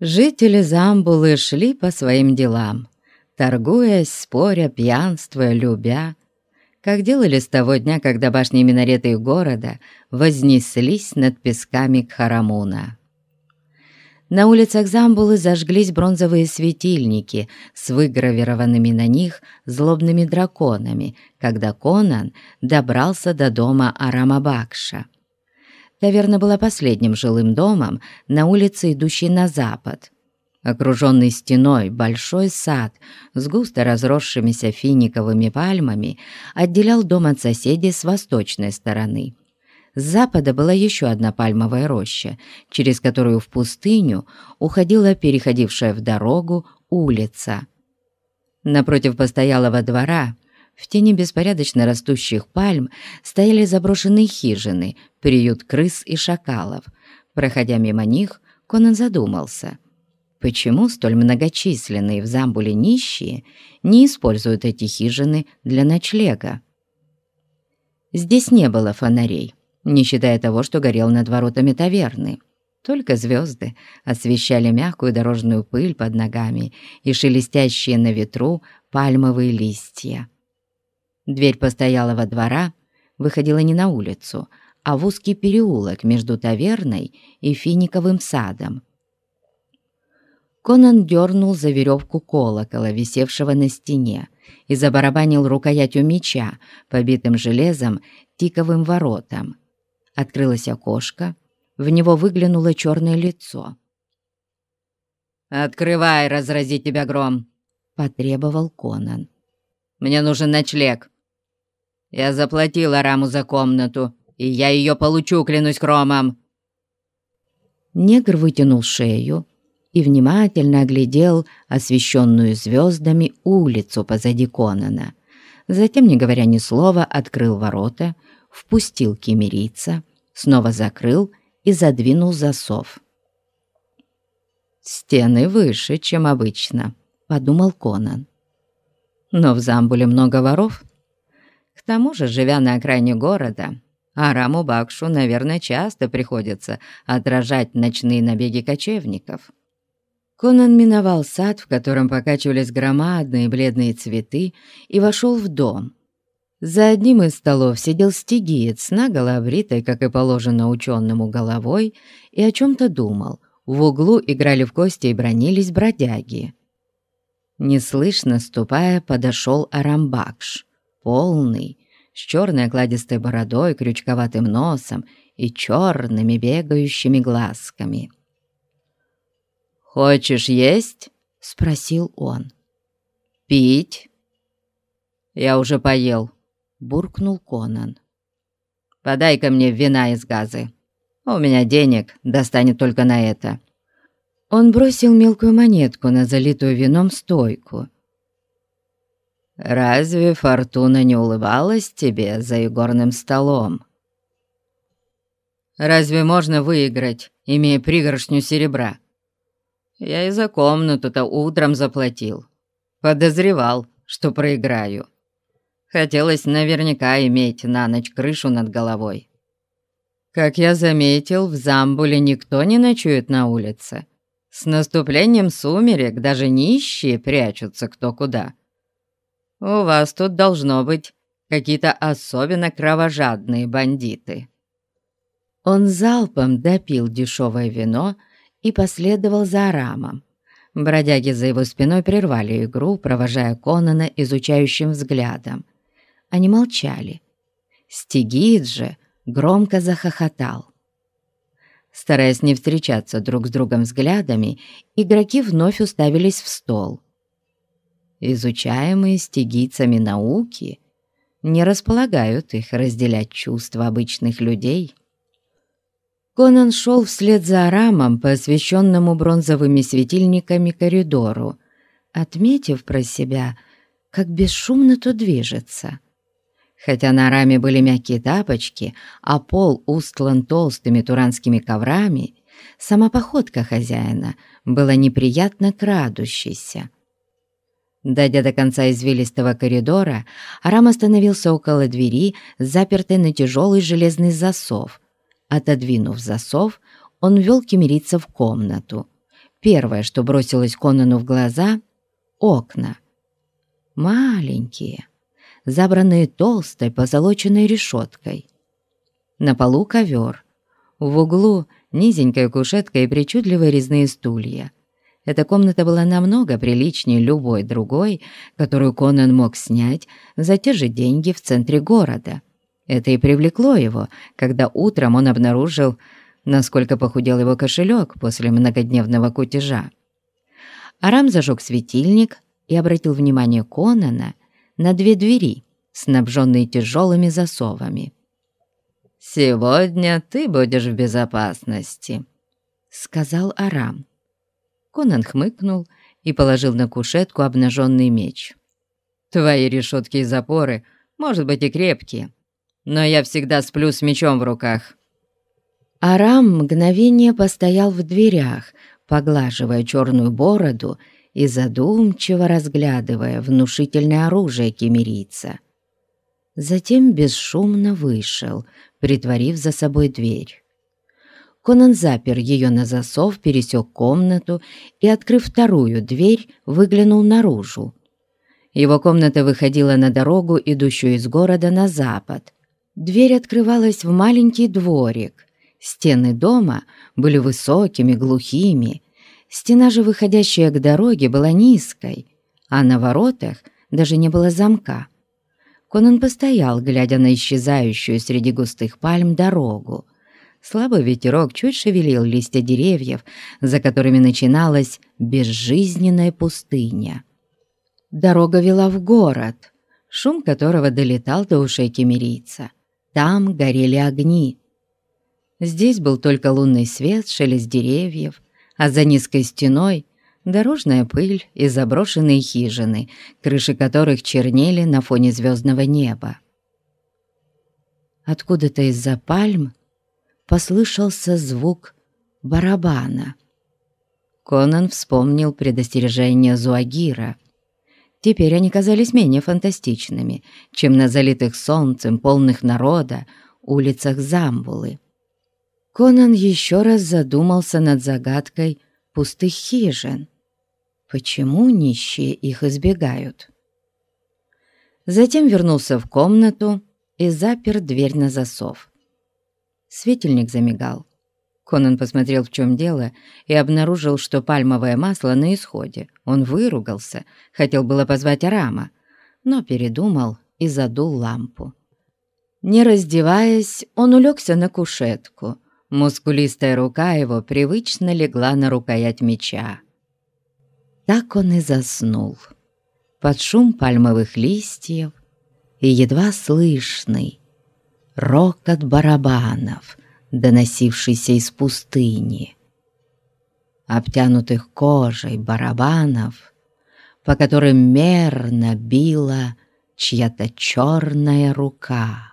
Жители Замбулы шли по своим делам, торгуясь, споря, пьянствуя, любя, как делали с того дня, когда башни и минареты города вознеслись над песками Кхарамуна. На улицах Замбулы зажглись бронзовые светильники с выгравированными на них злобными драконами, когда Конан добрался до дома Арамабакша. Таверна была последним жилым домом на улице, идущей на запад. Окруженный стеной большой сад с густо разросшимися финиковыми пальмами отделял дом от соседей с восточной стороны – с запада была еще одна пальмовая роща, через которую в пустыню уходила переходившая в дорогу улица. Напротив постоялого двора, в тени беспорядочно растущих пальм, стояли заброшенные хижины, приют крыс и шакалов. Проходя мимо них, Конан задумался, почему столь многочисленные в Замбуле нищие не используют эти хижины для ночлега. Здесь не было фонарей не считая того, что горел над воротами таверны. Только звезды освещали мягкую дорожную пыль под ногами и шелестящие на ветру пальмовые листья. Дверь постоялого двора выходила не на улицу, а в узкий переулок между таверной и финиковым садом. Конан дернул за веревку колокола, висевшего на стене, и забарабанил рукоятью меча, побитым железом, тиковым воротом. Открылось окошко, в него выглянуло черное лицо. «Открывай, разрази тебя гром!» — потребовал Конан. «Мне нужен ночлег. Я заплатил Араму за комнату, и я ее получу, клянусь кромом!» Негр вытянул шею и внимательно оглядел освещенную звездами улицу позади Конана. Затем, не говоря ни слова, открыл ворота — впустил кемерийца, снова закрыл и задвинул засов. «Стены выше, чем обычно», — подумал Конан. «Но в Замбуле много воров. К тому же, живя на окраине города, Араму Бакшу, наверное, часто приходится отражать ночные набеги кочевников». Конан миновал сад, в котором покачивались громадные бледные цветы, и вошел в дом — за одним из столов сидел стигиец, наголо обритой, как и положено ученому, головой, и о чем-то думал. В углу играли в кости и бронились бродяги. Неслышно ступая, подошел Арамбакш, полный, с черной окладистой бородой, крючковатым носом и черными бегающими глазками. «Хочешь есть?» — спросил он. «Пить?» «Я уже поел», буркнул Конан. «Подай-ка мне вина из газы. У меня денег достанет только на это». Он бросил мелкую монетку на залитую вином стойку. «Разве фортуна не улыбалась тебе за игорным столом?» «Разве можно выиграть, имея пригоршню серебра?» «Я и за комнату-то утром заплатил. Подозревал, что проиграю». Хотелось наверняка иметь на ночь крышу над головой. Как я заметил, в Замбуле никто не ночует на улице. С наступлением сумерек даже нищие прячутся кто куда. У вас тут должно быть какие-то особенно кровожадные бандиты». Он залпом допил дешевое вино и последовал за Арамом. Бродяги за его спиной прервали игру, провожая Конана изучающим взглядом. Они молчали. Стигит же громко захохотал. Стараясь не встречаться друг с другом взглядами, игроки вновь уставились в стол. Изучаемые стигийцами науки не располагают их разделять чувства обычных людей. Конан шел вслед за Арамом по освещенному бронзовыми светильниками коридору, отметив про себя, как бесшумно тут движется — Хотя на раме были мягкие тапочки, а пол устлан толстыми туранскими коврами, сама походка хозяина была неприятно крадущейся. Дойдя до конца извилистого коридора, Арам остановился около двери, запертой на тяжелый железный засов. Отодвинув засов, он ввел кемерийца в комнату. Первое, что бросилось Конану в глаза — окна. Маленькие, забранные толстой позолоченной решеткой. На полу ковер. В углу низенькая кушетка и причудливые резные стулья. Эта комната была намного приличнее любой другой, которую Конан мог снять за те же деньги в центре города. Это и привлекло его, когда утром он обнаружил, насколько похудел его кошелек после многодневного кутежа. Арам зажег светильник и обратил внимание Конана на две двери, снабженные тяжелыми засовами. «Сегодня ты будешь в безопасности», — сказал Арам. Конан хмыкнул и положил на кушетку обнаженный меч. «Твои решетки и запоры, может быть, и крепкие, но я всегда сплю с мечом в руках». Арам мгновение постоял в дверях, поглаживая черную бороду и задумчиво разглядывая внушительное оружие кемерийца. Затем бесшумно вышел, притворив за собой дверь. Конан запер ее на засов, пересек комнату и, открыв вторую дверь, выглянул наружу. Его комната выходила на дорогу, идущую из города на запад. Дверь открывалась в маленький дворик. Стены дома были высокими, глухими, Стена же, выходящая к дороге, была низкой, а на воротах даже не было замка. Конан постоял, глядя на исчезающую среди густых пальм дорогу. Слабый ветерок чуть шевелил листья деревьев, за которыми начиналась безжизненная пустыня. Дорога вела в город, шум которого долетал до ушей кемерийца. Там горели огни. Здесь был только лунный свет, шелест деревьев, а за низкой стеной дорожная пыль и заброшенные хижины, крыши которых чернели на фоне звездного неба. Откуда-то из-за пальм послышался звук барабана. Конан вспомнил предостережение Зуагира. Теперь они казались менее фантастичными, чем на залитых солнцем, полных народа, улицах Замбулы. Конан еще раз задумался над загадкой пустых хижин. Почему нищие их избегают? Затем вернулся в комнату и запер дверь на засов. Светильник замигал. Конан посмотрел, в чем дело, и обнаружил, что пальмовое масло на исходе. Он выругался, хотел было позвать Арама, но передумал и задул лампу. Не раздеваясь, он улегся на кушетку — Мускулистая рука его привычно легла на рукоять меча. Так он и заснул, под шум пальмовых листьев и едва слышный рокот барабанов, доносившийся из пустыни. Обтянутых кожей барабанов, по которым мерно била чья-то черная рука.